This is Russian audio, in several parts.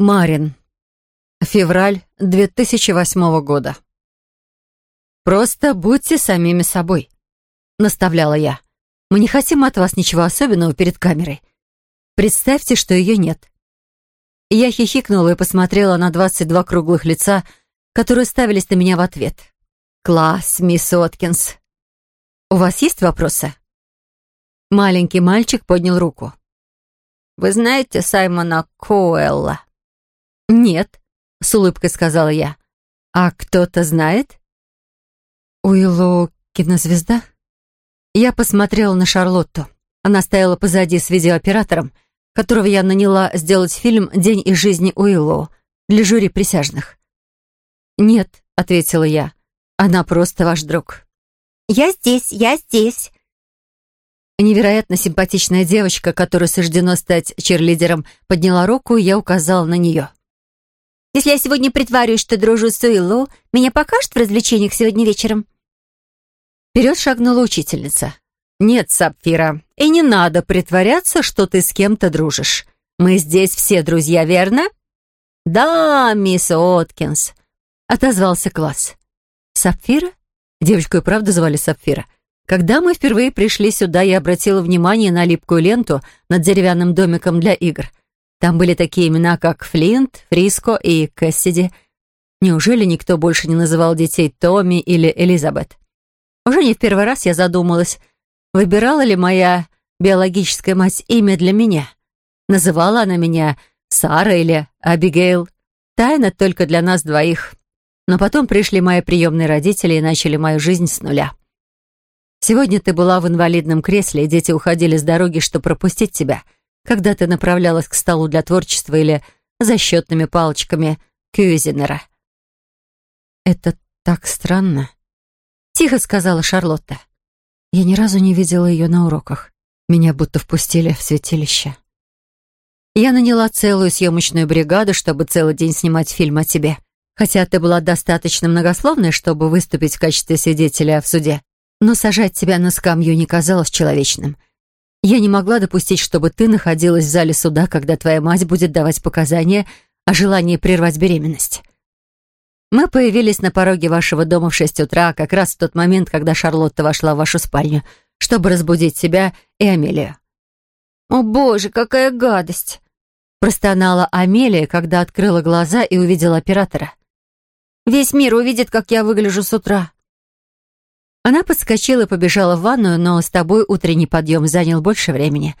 Марин. Февраль 2008 года. «Просто будьте самими собой», — наставляла я. «Мы не хотим от вас ничего особенного перед камерой. Представьте, что ее нет». Я хихикнула и посмотрела на 22 круглых лица, которые ставились на меня в ответ. «Класс, мисс Откинс. У вас есть вопросы?» Маленький мальчик поднял руку. «Вы знаете Саймона Коэлла?» «Нет», — с улыбкой сказала я. «А кто-то знает?» «Уиллоу кинозвезда?» Я посмотрела на Шарлотту. Она стояла позади с видеооператором, которого я наняла сделать фильм «День из жизни Уиллоу» для жюри присяжных. «Нет», — ответила я, — «она просто ваш друг». «Я здесь, я здесь», Невероятно симпатичная девочка, которой суждено стать черлидером, подняла руку, и я указала на нее. Если я сегодня притворюсь, что дружу с Уиллоу, меня покажут в развлечениях сегодня вечером?» Вперед шагнула учительница. «Нет, Сапфира, и не надо притворяться, что ты с кем-то дружишь. Мы здесь все друзья, верно?» «Да, мисс Откинс», — отозвался класс. «Сапфира?» Девочку и правда звали Сапфира. Когда мы впервые пришли сюда, я обратила внимание на липкую ленту над деревянным домиком для игр. Там были такие имена, как Флинт, Фриско и Кэссиди. Неужели никто больше не называл детей Томми или Элизабет? Уже не в первый раз я задумалась, выбирала ли моя биологическая мать имя для меня. Называла она меня Сара или Абигейл. Тайна только для нас двоих. Но потом пришли мои приемные родители и начали мою жизнь с нуля. Сегодня ты была в инвалидном кресле, и дети уходили с дороги, чтобы пропустить тебя — когда ты направлялась к столу для творчества или за счетными палочками Кюзинера. «Это так странно», — тихо сказала Шарлотта. Я ни разу не видела ее на уроках. Меня будто впустили в святилище. Я наняла целую съемочную бригаду, чтобы целый день снимать фильм о тебе. Хотя ты была достаточно многословной, чтобы выступить в качестве свидетеля в суде. Но сажать тебя на скамью не казалось человечным. Я не могла допустить, чтобы ты находилась в зале суда, когда твоя мать будет давать показания о желании прервать беременность. Мы появились на пороге вашего дома в шесть утра, как раз в тот момент, когда Шарлотта вошла в вашу спальню, чтобы разбудить себя и Амелию. «О боже, какая гадость!» Простонала Амелия, когда открыла глаза и увидела оператора. «Весь мир увидит, как я выгляжу с утра». Она подскочила и побежала в ванную, но с тобой утренний подъем занял больше времени.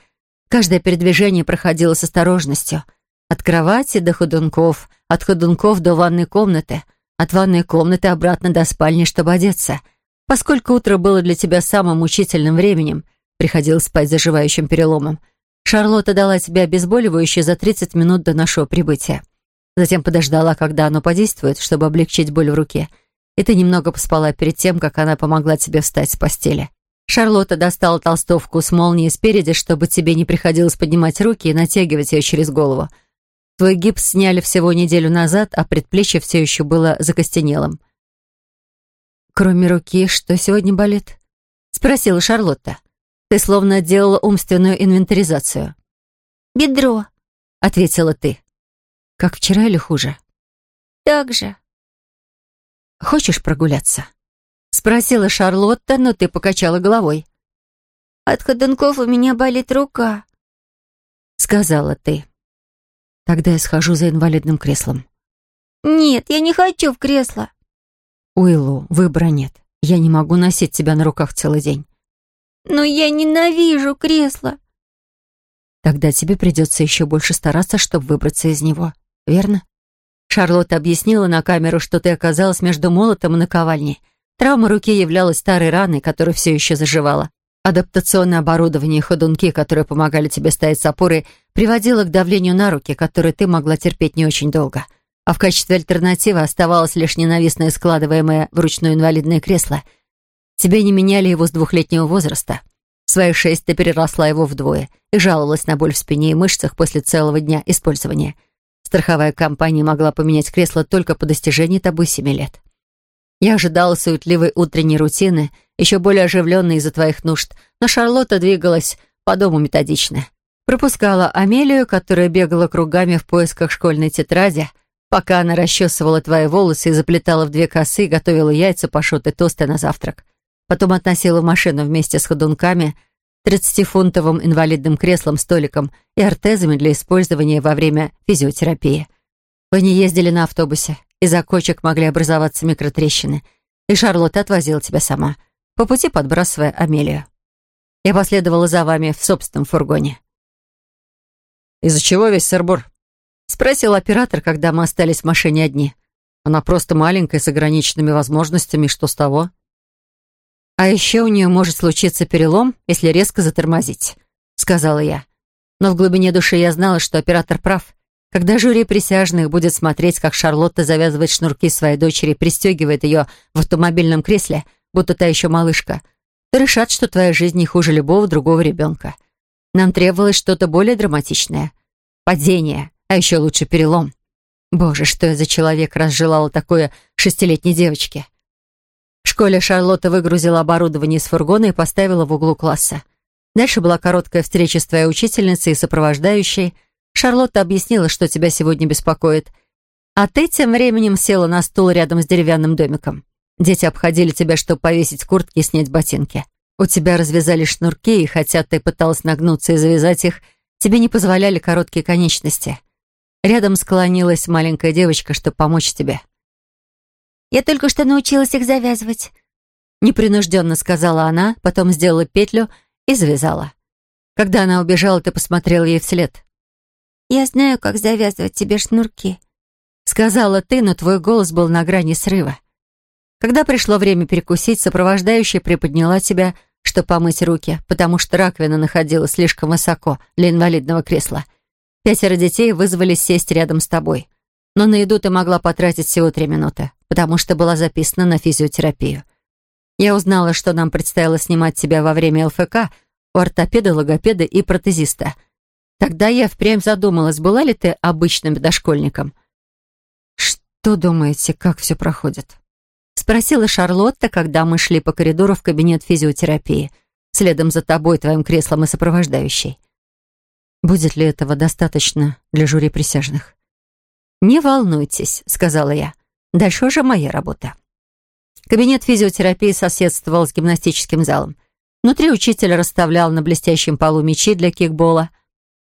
Каждое передвижение проходило с осторожностью. От кровати до ходунков, от ходунков до ванной комнаты, от ванной комнаты обратно до спальни, чтобы одеться. Поскольку утро было для тебя самым мучительным временем, приходилось спать заживающим переломом, Шарлотта дала тебе обезболивающее за 30 минут до нашего прибытия. Затем подождала, когда оно подействует, чтобы облегчить боль в руке — и ты немного поспала перед тем, как она помогла тебе встать с постели. Шарлотта достала толстовку с молнией спереди, чтобы тебе не приходилось поднимать руки и натягивать ее через голову. Твой гипс сняли всего неделю назад, а предплечье все еще было закостенелым. «Кроме руки, что сегодня болит?» — спросила Шарлотта. «Ты словно делала умственную инвентаризацию». «Бедро», — ответила ты. «Как вчера или хуже?» «Так же», «Хочешь прогуляться?» — спросила Шарлотта, но ты покачала головой. «От ходунков у меня болит рука», — сказала ты. «Тогда я схожу за инвалидным креслом». «Нет, я не хочу в кресло». «Уиллу, выбора нет. Я не могу носить тебя на руках целый день». «Но я ненавижу кресло». «Тогда тебе придется еще больше стараться, чтобы выбраться из него, верно?» Шарлотта объяснила на камеру, что ты оказалась между молотом и наковальней. Травма руки являлась старой раной, которая все еще заживала. Адаптационное оборудование и ходунки, которые помогали тебе стоять с опорой, приводило к давлению на руки, которое ты могла терпеть не очень долго. А в качестве альтернативы оставалось лишь ненавистное складываемое вручную инвалидное кресло. Тебе не меняли его с двухлетнего возраста. В свои шесть ты переросла его вдвое и жаловалась на боль в спине и мышцах после целого дня использования – Страховая компания могла поменять кресло только по достижении тобой семи лет. Я ожидала суетливой утренней рутины, еще более оживленной из-за твоих нужд, но Шарлотта двигалась по дому методично. Пропускала Амелию, которая бегала кругами в поисках школьной тетради, пока она расчесывала твои волосы и заплетала в две косы, готовила яйца, пашот и тосты на завтрак. Потом относила машину вместе с ходунками, 30-фунтовым инвалидным креслом-столиком и ортезами для использования во время физиотерапии. Вы не ездили на автобусе, из-за кочек могли образоваться микротрещины, и Шарлотта отвозила тебя сама, по пути подбрасывая Амелию. Я последовала за вами в собственном фургоне. «Из-за чего весь сырбор?» — спросил оператор, когда мы остались в машине одни. «Она просто маленькая, с ограниченными возможностями, что с того?» «А еще у нее может случиться перелом, если резко затормозить», — сказала я. Но в глубине души я знала, что оператор прав. Когда жюри присяжных будет смотреть, как Шарлотта завязывает шнурки своей дочери и пристегивает ее в автомобильном кресле, будто та еще малышка, то решат, что твоя жизнь не хуже любого другого ребенка. Нам требовалось что-то более драматичное. Падение, а еще лучше перелом. Боже, что я за человек разжелала такое шестилетней девочке. Школе Шарлотта выгрузила оборудование из фургона и поставила в углу класса. Дальше была короткая встреча с твоей учительницей и сопровождающей. Шарлотта объяснила, что тебя сегодня беспокоит. А ты тем временем села на стул рядом с деревянным домиком. Дети обходили тебя, чтобы повесить куртки и снять ботинки. У тебя развязали шнурки, и хотя ты пыталась нагнуться и завязать их, тебе не позволяли короткие конечности. Рядом склонилась маленькая девочка, чтобы помочь тебе. Я только что научилась их завязывать». Непринужденно сказала она, потом сделала петлю и завязала. Когда она убежала, ты посмотрел ей вслед. «Я знаю, как завязывать тебе шнурки», — сказала ты, но твой голос был на грани срыва. Когда пришло время перекусить, сопровождающая приподняла тебя, чтобы помыть руки, потому что раковина находилась слишком высоко для инвалидного кресла. Пятеро детей вызвались сесть рядом с тобой но на еду ты могла потратить всего три минуты, потому что была записана на физиотерапию. Я узнала, что нам предстояло снимать тебя во время ЛФК у ортопеда, логопеда и протезиста. Тогда я впрямь задумалась, была ли ты обычным дошкольником. «Что думаете, как все проходит?» Спросила Шарлотта, когда мы шли по коридору в кабинет физиотерапии, следом за тобой, твоим креслом и сопровождающей. «Будет ли этого достаточно для жюри присяжных?» «Не волнуйтесь», — сказала я. «Дальше уже моя работа». Кабинет физиотерапии соседствовал с гимнастическим залом. Внутри учитель расставлял на блестящем полу мячи для кикбола.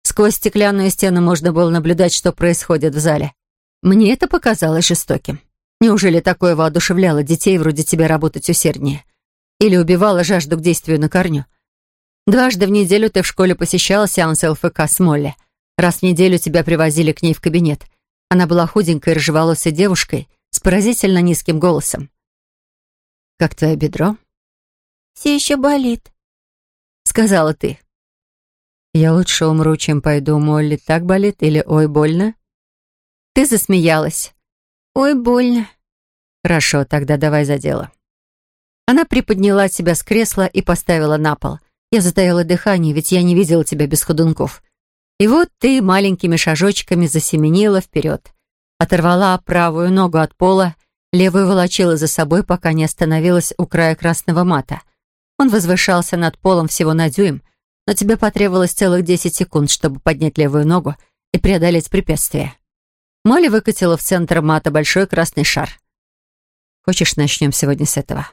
Сквозь стеклянную стену можно было наблюдать, что происходит в зале. Мне это показалось жестоким. Неужели такое воодушевляло детей вроде тебя работать усерднее? Или убивало жажду к действию на корню? Дважды в неделю ты в школе посещала сеансы ЛФК с Молли. Раз в неделю тебя привозили к ней в кабинет — она была худенькой, рыжеволосой девушкой с поразительно низким голосом. «Как твое бедро?» «Все еще болит», — сказала ты. «Я лучше умру, чем пойду. Молли так болит или ой, больно?» Ты засмеялась. «Ой, больно». «Хорошо, тогда давай за дело». Она приподняла себя с кресла и поставила на пол. Я затаяла дыхание, ведь я не видела тебя без ходунков. И вот ты маленькими шажочками засеменила вперед. Оторвала правую ногу от пола, левую волочила за собой, пока не остановилась у края красного мата. Он возвышался над полом всего на дюйм, но тебе потребовалось целых 10 секунд, чтобы поднять левую ногу и преодолеть препятствие. Молли выкатила в центр мата большой красный шар. «Хочешь, начнем сегодня с этого?»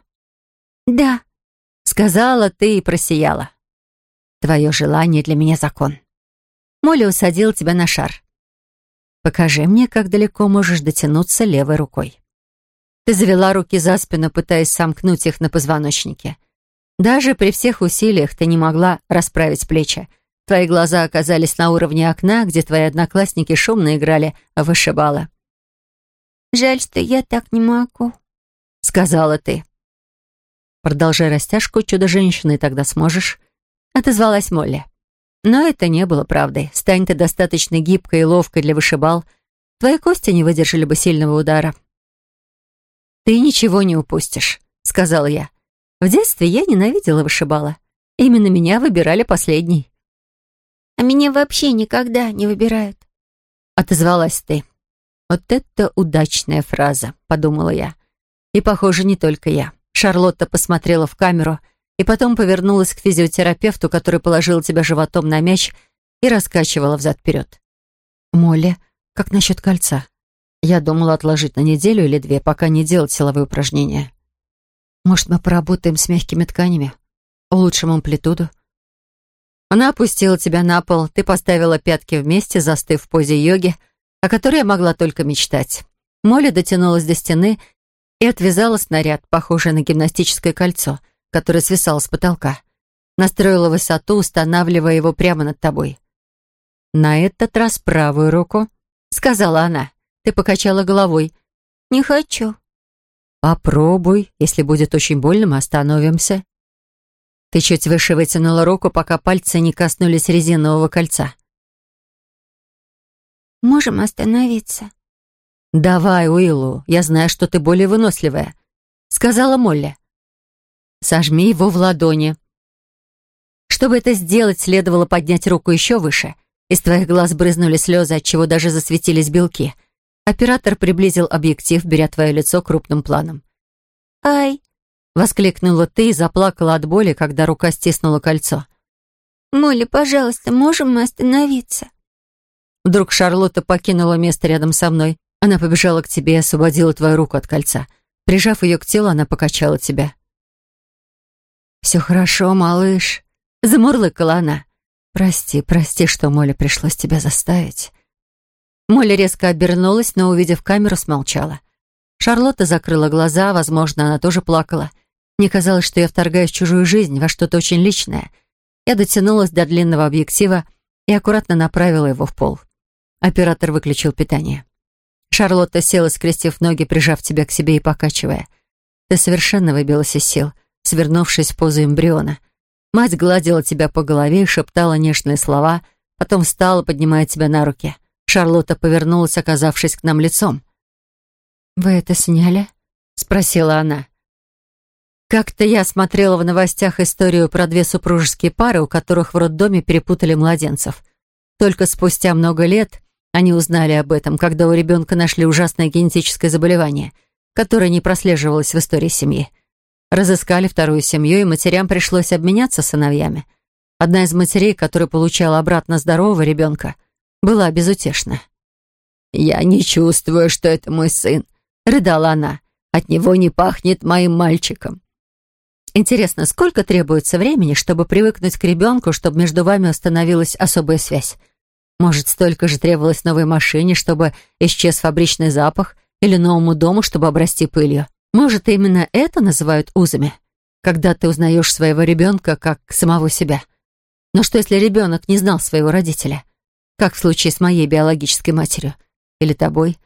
«Да», — сказала ты и просияла. «Твое желание для меня закон», Молли усадила тебя на шар. Покажи мне, как далеко можешь дотянуться левой рукой. Ты завела руки за спину, пытаясь сомкнуть их на позвоночнике. Даже при всех усилиях ты не могла расправить плечи. Твои глаза оказались на уровне окна, где твои одноклассники шумно играли в вышибалы. «Жаль, что я так не могу», — сказала ты. «Продолжай растяжку, чудо-женщины, тогда сможешь», — отозвалась Молли. Но это не было правдой. Стань ты достаточно гибкой и ловкой для вышибал. Твои кости не выдержали бы сильного удара. «Ты ничего не упустишь», — сказал я. В детстве я ненавидела вышибала. Именно меня выбирали последней. «А меня вообще никогда не выбирают», — отозвалась ты. «Вот это удачная фраза», — подумала я. И, похоже, не только я. Шарлотта посмотрела в камеру — и потом повернулась к физиотерапевту, который положил тебя животом на мяч и раскачивала взад-вперед. «Молли, как насчет кольца?» Я думала отложить на неделю или две, пока не делать силовые упражнения. «Может, мы поработаем с мягкими тканями? Улучшим амплитуду?» Она опустила тебя на пол, ты поставила пятки вместе, застыв в позе йоги, о которой я могла только мечтать. Молли дотянулась до стены и отвязала снаряд, похожий на гимнастическое кольцо — который свисал с потолка. Настроила высоту, устанавливая его прямо над тобой. «На этот раз правую руку», — сказала она. Ты покачала головой. «Не хочу». «Попробуй. Если будет очень больно, мы остановимся». Ты чуть выше вытянула руку, пока пальцы не коснулись резинового кольца. «Можем остановиться?» «Давай, Уиллу, я знаю, что ты более выносливая», — сказала Молли. Сожми его в ладони. Чтобы это сделать, следовало поднять руку еще выше. Из твоих глаз брызнули слезы, отчего даже засветились белки. Оператор приблизил объектив, беря твое лицо крупным планом. «Ай!» — воскликнула ты и заплакала от боли, когда рука стиснула кольцо. «Молли, пожалуйста, можем мы остановиться?» Вдруг Шарлотта покинула место рядом со мной. Она побежала к тебе и освободила твою руку от кольца. Прижав ее к телу, она покачала тебя. «Все хорошо, малыш», — замурлыкала она. «Прости, прости, что Моле пришлось тебя заставить». Молли резко обернулась, но, увидев камеру, смолчала. Шарлотта закрыла глаза, возможно, она тоже плакала. Мне казалось, что я вторгаюсь в чужую жизнь, во что-то очень личное. Я дотянулась до длинного объектива и аккуратно направила его в пол. Оператор выключил питание. Шарлотта села, скрестив ноги, прижав тебя к себе и покачивая. Ты совершенно выбилась из сил свернувшись в позу эмбриона. Мать гладила тебя по голове и шептала нежные слова, потом встала, поднимая тебя на руки. Шарлотта повернулась, оказавшись к нам лицом. «Вы это сняли?» — спросила она. Как-то я смотрела в новостях историю про две супружеские пары, у которых в роддоме перепутали младенцев. Только спустя много лет они узнали об этом, когда у ребенка нашли ужасное генетическое заболевание, которое не прослеживалось в истории семьи. Разыскали вторую семью, и матерям пришлось обменяться сыновьями. Одна из матерей, которая получала обратно здорового ребенка, была безутешна. «Я не чувствую, что это мой сын», — рыдала она. «От него не пахнет моим мальчиком». «Интересно, сколько требуется времени, чтобы привыкнуть к ребенку, чтобы между вами установилась особая связь? Может, столько же требовалось новой машине, чтобы исчез фабричный запах, или новому дому, чтобы обрасти пылью?» Может, именно это называют узами? Когда ты узнаешь своего ребенка как самого себя. Но что, если ребенок не знал своего родителя? Как в случае с моей биологической матерью? Или тобой?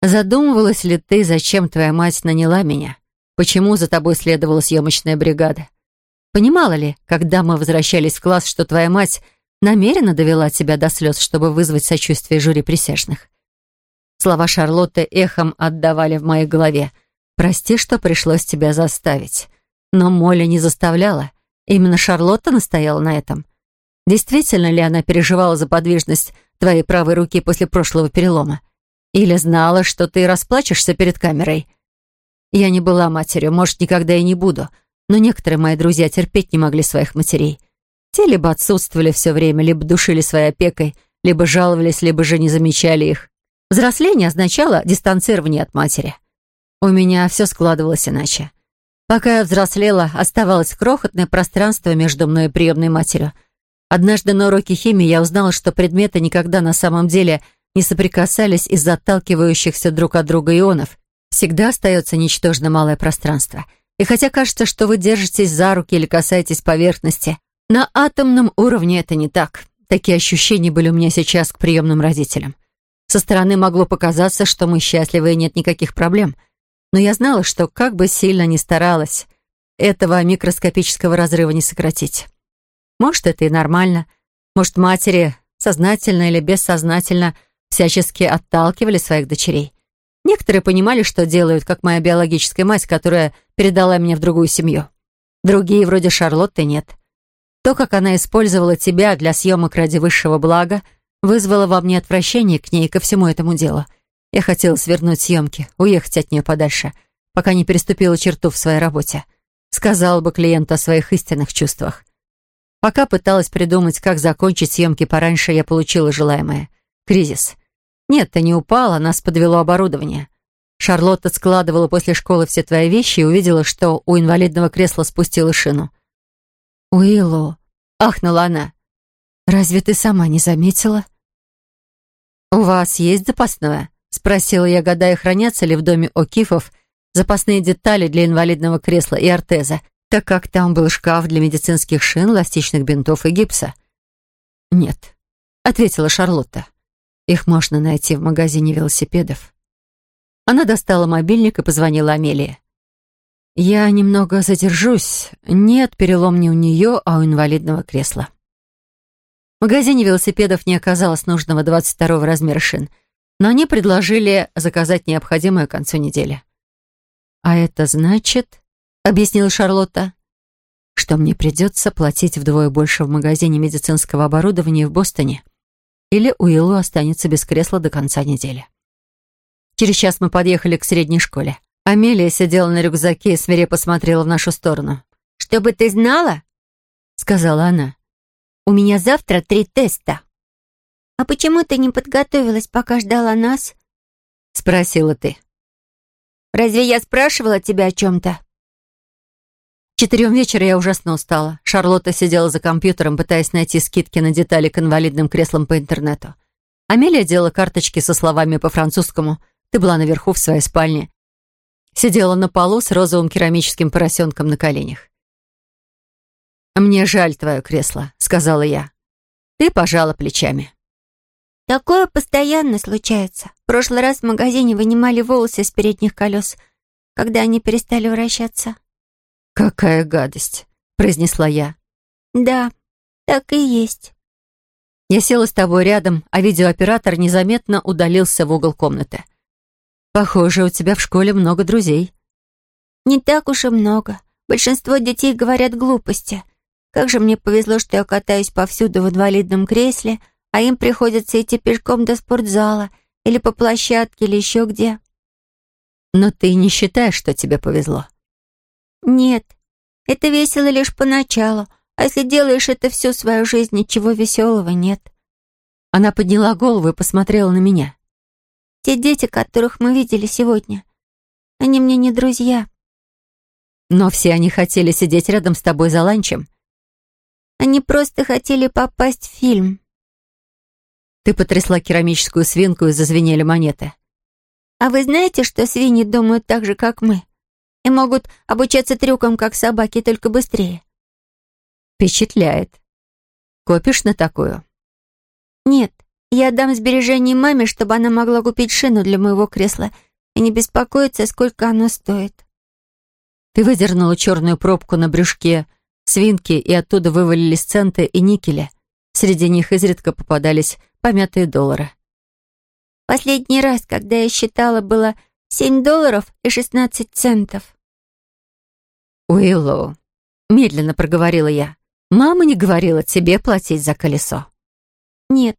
Задумывалась ли ты, зачем твоя мать наняла меня? Почему за тобой следовала съемочная бригада? Понимала ли, когда мы возвращались в класс, что твоя мать намеренно довела тебя до слез, чтобы вызвать сочувствие жюри присяжных? Слова Шарлотты эхом отдавали в моей голове — Прости, что пришлось тебя заставить. Но Молли не заставляла. Именно Шарлотта настояла на этом. Действительно ли она переживала за подвижность твоей правой руки после прошлого перелома? Или знала, что ты расплачешься перед камерой? Я не была матерью, может, никогда и не буду, но некоторые мои друзья терпеть не могли своих матерей. Те либо отсутствовали все время, либо душили своей опекой, либо жаловались, либо же не замечали их. Взросление означало дистанцирование от матери. У меня все складывалось иначе. Пока я взрослела, оставалось крохотное пространство между мной и приемной матерью. Однажды на уроке химии я узнала, что предметы никогда на самом деле не соприкасались из-за отталкивающихся друг от друга ионов. Всегда остается ничтожно малое пространство. И хотя кажется, что вы держитесь за руки или касаетесь поверхности, на атомном уровне это не так. Такие ощущения были у меня сейчас к приемным родителям. Со стороны могло показаться, что мы счастливы и нет никаких проблем – но я знала, что как бы сильно ни старалась, этого микроскопического разрыва не сократить. Может, это и нормально. Может, матери сознательно или бессознательно всячески отталкивали своих дочерей. Некоторые понимали, что делают, как моя биологическая мать, которая передала меня в другую семью. Другие, вроде Шарлотты, нет. То, как она использовала тебя для съемок ради высшего блага, вызвало во мне отвращение к ней и ко всему этому делу — я хотела свернуть съемки, уехать от нее подальше, пока не переступила черту в своей работе. Сказала бы клиенту о своих истинных чувствах. Пока пыталась придумать, как закончить съемки пораньше, я получила желаемое. Кризис. Нет, ты не упала, нас подвело оборудование. Шарлотта складывала после школы все твои вещи и увидела, что у инвалидного кресла спустила шину. «Уиллоу», — ахнула она, — «разве ты сама не заметила?» «У вас есть запасное?» Спросила я, гадая, хранятся ли в доме Окифов запасные детали для инвалидного кресла и ортеза, так как там был шкаф для медицинских шин, эластичных бинтов и гипса. «Нет», — ответила Шарлотта. «Их можно найти в магазине велосипедов». Она достала мобильник и позвонила Амелии. «Я немного задержусь. Нет, перелом не у нее, а у инвалидного кресла». В магазине велосипедов не оказалось нужного 22-го размера шин — но они предложили заказать необходимое к концу недели. «А это значит, — объяснила Шарлотта, — что мне придется платить вдвое больше в магазине медицинского оборудования в Бостоне, или Уиллу останется без кресла до конца недели». Через час мы подъехали к средней школе. Амелия сидела на рюкзаке и свирепо посмотрела в нашу сторону. «Чтобы ты знала, — сказала она, — у меня завтра три теста». «А почему ты не подготовилась, пока ждала нас?» — спросила ты. «Разве я спрашивала тебя о чем-то?» четырем вечера я ужасно устала. Шарлотта сидела за компьютером, пытаясь найти скидки на детали к инвалидным креслам по интернету. Амелия делала карточки со словами по-французскому. Ты была наверху в своей спальне. Сидела на полу с розовым керамическим поросенком на коленях. «Мне жаль твое кресло», — сказала я. Ты пожала плечами. Такое постоянно случается. В прошлый раз в магазине вынимали волосы с передних колес, когда они перестали вращаться. «Какая гадость!» — произнесла я. «Да, так и есть». Я села с тобой рядом, а видеооператор незаметно удалился в угол комнаты. «Похоже, у тебя в школе много друзей». «Не так уж и много. Большинство детей говорят глупости. Как же мне повезло, что я катаюсь повсюду в инвалидном кресле», а им приходится идти пешком до спортзала или по площадке или еще где. Но ты не считаешь, что тебе повезло? Нет, это весело лишь поначалу, а если делаешь это всю свою жизнь, ничего веселого нет. Она подняла голову и посмотрела на меня. Те дети, которых мы видели сегодня, они мне не друзья. Но все они хотели сидеть рядом с тобой за ланчем. Они просто хотели попасть в фильм. Ты потрясла керамическую свинку и зазвенели монеты. «А вы знаете, что свиньи думают так же, как мы? И могут обучаться трюкам, как собаки, только быстрее?» «Впечатляет. Копишь на такую?» «Нет. Я отдам сбережение маме, чтобы она могла купить шину для моего кресла и не беспокоиться, сколько оно стоит». Ты выдернула черную пробку на брюшке свинки, и оттуда вывалились центы и никеля, Среди них изредка попадались помятые доллары. «Последний раз, когда я считала, было 7 долларов и 16 центов». «Уиллоу», — медленно проговорила я, — «мама не говорила тебе платить за колесо». «Нет,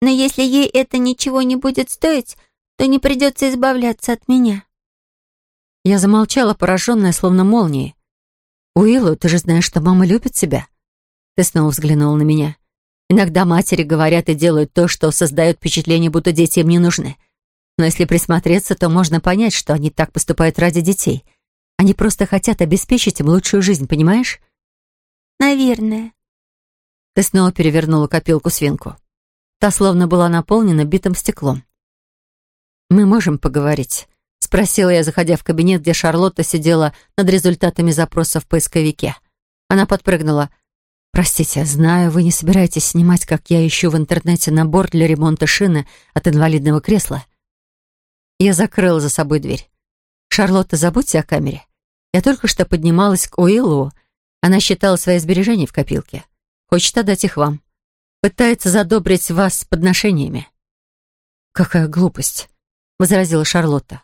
но если ей это ничего не будет стоить, то не придется избавляться от меня». Я замолчала, пораженная, словно молнией. Уиллоу, ты же знаешь, что мама любит тебя?» Ты снова взглянула на меня. Иногда матери говорят и делают то, что создает впечатление, будто дети им не нужны. Но если присмотреться, то можно понять, что они так поступают ради детей. Они просто хотят обеспечить им лучшую жизнь, понимаешь? Наверное. Ты снова перевернула копилку-свинку. Та словно была наполнена битым стеклом. «Мы можем поговорить?» — спросила я, заходя в кабинет, где Шарлотта сидела над результатами запросов в поисковике. Она подпрыгнула. «Простите, знаю, вы не собираетесь снимать, как я ищу в интернете набор для ремонта шины от инвалидного кресла». Я закрыла за собой дверь. «Шарлотта, забудьте о камере. Я только что поднималась к Уиллу. Она считала свои сбережения в копилке. Хочет отдать их вам. Пытается задобрить вас подношениями». «Какая глупость», — возразила Шарлотта.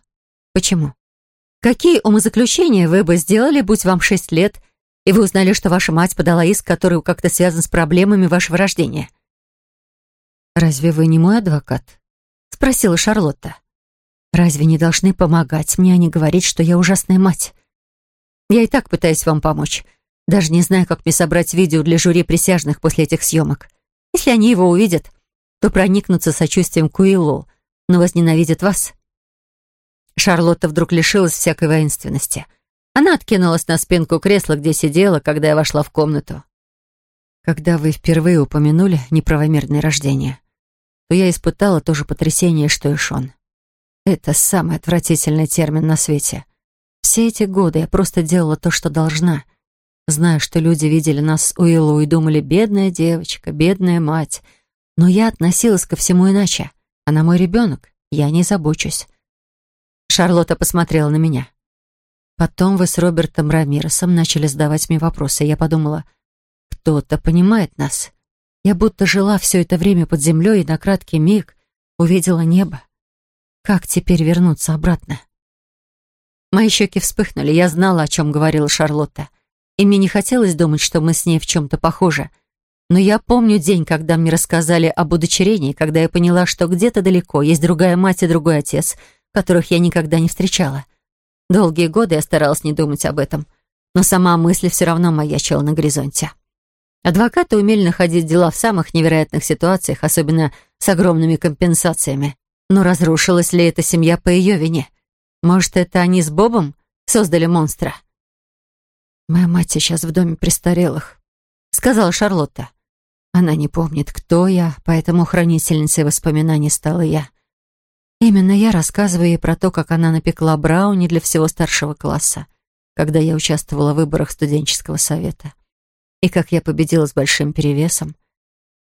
«Почему?» «Какие умозаключения вы бы сделали, будь вам шесть лет, — и вы узнали, что ваша мать подала иск, который как-то связан с проблемами вашего рождения». «Разве вы не мой адвокат?» — спросила Шарлотта. «Разве не должны помогать мне, а не говорить, что я ужасная мать? Я и так пытаюсь вам помочь, даже не знаю, как мне собрать видео для жюри присяжных после этих съемок. Если они его увидят, то проникнутся сочувствием к Уиллу, но возненавидят вас». Шарлотта вдруг лишилась всякой воинственности. Она откинулась на спинку кресла, где сидела, когда я вошла в комнату. Когда вы впервые упомянули неправомерное рождение, то я испытала то же потрясение, что и Шон. Это самый отвратительный термин на свете. Все эти годы я просто делала то, что должна. зная, что люди видели нас с Уиллоу и думали «бедная девочка, бедная мать». Но я относилась ко всему иначе. Она мой ребенок, я не забочусь. Шарлотта посмотрела на меня. Потом вы с Робертом Рамиросом начали задавать мне вопросы, и я подумала, кто-то понимает нас. Я будто жила все это время под землей и на краткий миг увидела небо. Как теперь вернуться обратно? Мои щеки вспыхнули, я знала, о чем говорила Шарлотта. И мне не хотелось думать, что мы с ней в чем-то похожи. Но я помню день, когда мне рассказали об удочерении, когда я поняла, что где-то далеко есть другая мать и другой отец, которых я никогда не встречала. Долгие годы я старалась не думать об этом, но сама мысль все равно маячила на горизонте. Адвокаты умели находить дела в самых невероятных ситуациях, особенно с огромными компенсациями. Но разрушилась ли эта семья по ее вине? Может, это они с Бобом создали монстра? «Моя мать сейчас в доме престарелых», — сказала Шарлотта. «Она не помнит, кто я, поэтому хранительницей воспоминаний стала я. Именно я рассказываю ей про то, как она напекла брауни для всего старшего класса, когда я участвовала в выборах студенческого совета. И как я победила с большим перевесом.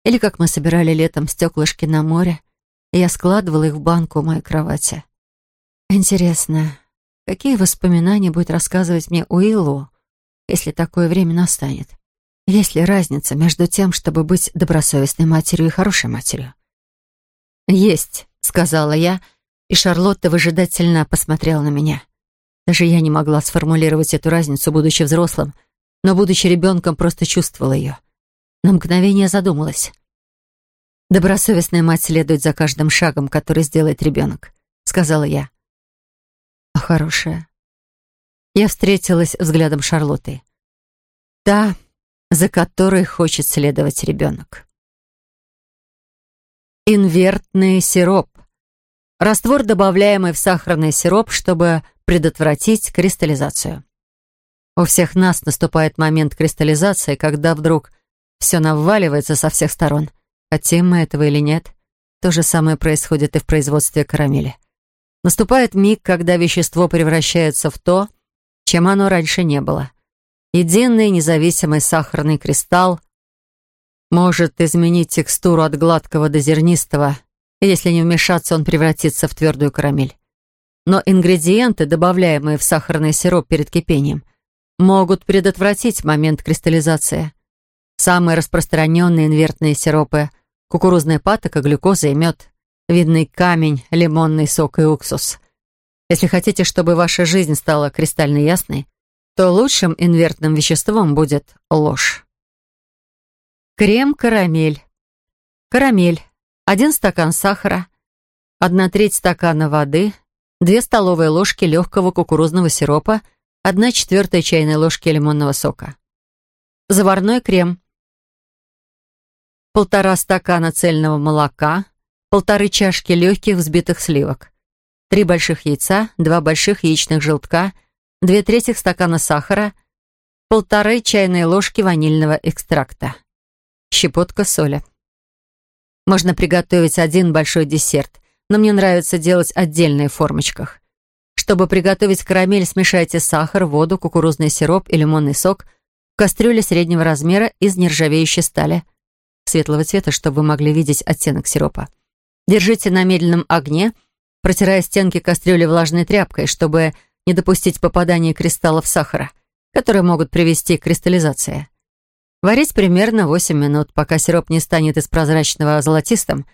Или как мы собирали летом стеклышки на море, и я складывала их в банку у моей кровати. Интересно, какие воспоминания будет рассказывать мне Уиллу, если такое время настанет? Есть ли разница между тем, чтобы быть добросовестной матерью и хорошей матерью? Есть сказала я, и Шарлотта выжидательно посмотрела на меня. Даже я не могла сформулировать эту разницу, будучи взрослым, но, будучи ребенком, просто чувствовала ее. На мгновение задумалась. «Добросовестная мать следует за каждым шагом, который сделает ребенок», — сказала я. «А хорошая?» Я встретилась взглядом Шарлотты. «Та, за которой хочет следовать ребенок». Инвертный сироп. Раствор, добавляемый в сахарный сироп, чтобы предотвратить кристаллизацию. У всех нас наступает момент кристаллизации, когда вдруг все наваливается со всех сторон. Хотим мы этого или нет, то же самое происходит и в производстве карамели. Наступает миг, когда вещество превращается в то, чем оно раньше не было. Единый независимый сахарный кристалл может изменить текстуру от гладкого до зернистого, если не вмешаться, он превратится в твердую карамель. Но ингредиенты, добавляемые в сахарный сироп перед кипением, могут предотвратить момент кристаллизации. Самые распространенные инвертные сиропы – кукурузная патока, глюкоза и мед, видный камень, лимонный сок и уксус. Если хотите, чтобы ваша жизнь стала кристально ясной, то лучшим инвертным веществом будет ложь. Крем-карамель. Карамель один стакан сахара, одна треть стакана воды, две столовые ложки легкого кукурузного сиропа, одна четвертая чайной ложки лимонного сока. Заварной крем. Полтора стакана цельного молока, полторы чашки легких взбитых сливок, три больших яйца, два больших яичных желтка, две третьих стакана сахара, полторы чайные ложки ванильного экстракта, щепотка соли. Можно приготовить один большой десерт, но мне нравится делать отдельные в формочках. Чтобы приготовить карамель, смешайте сахар, воду, кукурузный сироп и лимонный сок в кастрюле среднего размера из нержавеющей стали светлого цвета, чтобы вы могли видеть оттенок сиропа. Держите на медленном огне, протирая стенки кастрюли влажной тряпкой, чтобы не допустить попадания кристаллов сахара, которые могут привести к кристаллизации. Варить примерно 8 минут, пока сироп не станет из прозрачного золотистым.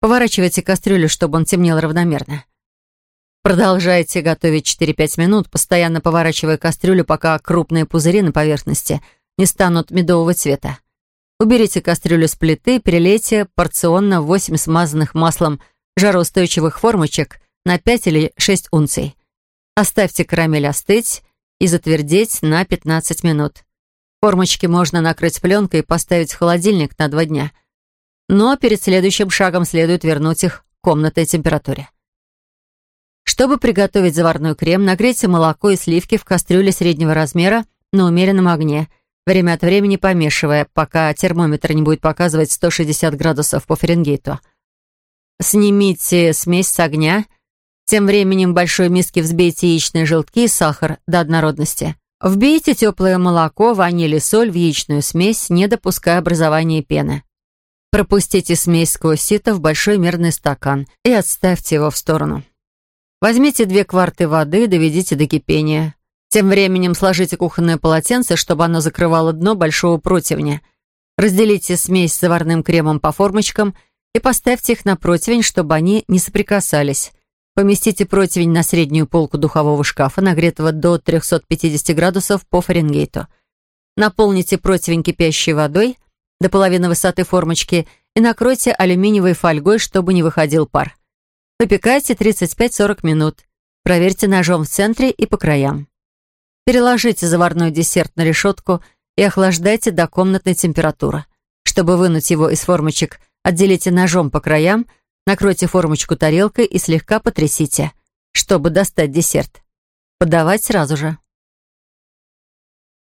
Поворачивайте кастрюлю, чтобы он темнел равномерно. Продолжайте готовить 4-5 минут, постоянно поворачивая кастрюлю, пока крупные пузыри на поверхности не станут медового цвета. Уберите кастрюлю с плиты, перелейте порционно 8 смазанных маслом жароустойчивых формочек на 5 или 6 унций. Оставьте карамель остыть и затвердеть на 15 минут. Формочки можно накрыть пленкой и поставить в холодильник на два дня. Но перед следующим шагом следует вернуть их к комнатной температуре. Чтобы приготовить заварной крем, нагрейте молоко и сливки в кастрюле среднего размера на умеренном огне, время от времени помешивая, пока термометр не будет показывать 160 градусов по Фаренгейту. Снимите смесь с огня. Тем временем в большой миске взбейте яичные желтки и сахар до однородности. Вбейте теплое молоко, ваниль и соль в яичную смесь, не допуская образования пены. Пропустите смесь сквозь сито в большой мерный стакан и отставьте его в сторону. Возьмите две кварты воды и доведите до кипения. Тем временем сложите кухонное полотенце, чтобы оно закрывало дно большого противня. Разделите смесь с заварным кремом по формочкам и поставьте их на противень, чтобы они не соприкасались. Поместите противень на среднюю полку духового шкафа, нагретого до 350 градусов по Фаренгейту. Наполните противень кипящей водой до половины высоты формочки и накройте алюминиевой фольгой, чтобы не выходил пар. Выпекайте 35-40 минут. Проверьте ножом в центре и по краям. Переложите заварной десерт на решетку и охлаждайте до комнатной температуры. Чтобы вынуть его из формочек, отделите ножом по краям – Накройте формочку тарелкой и слегка потрясите, чтобы достать десерт. Подавать сразу же.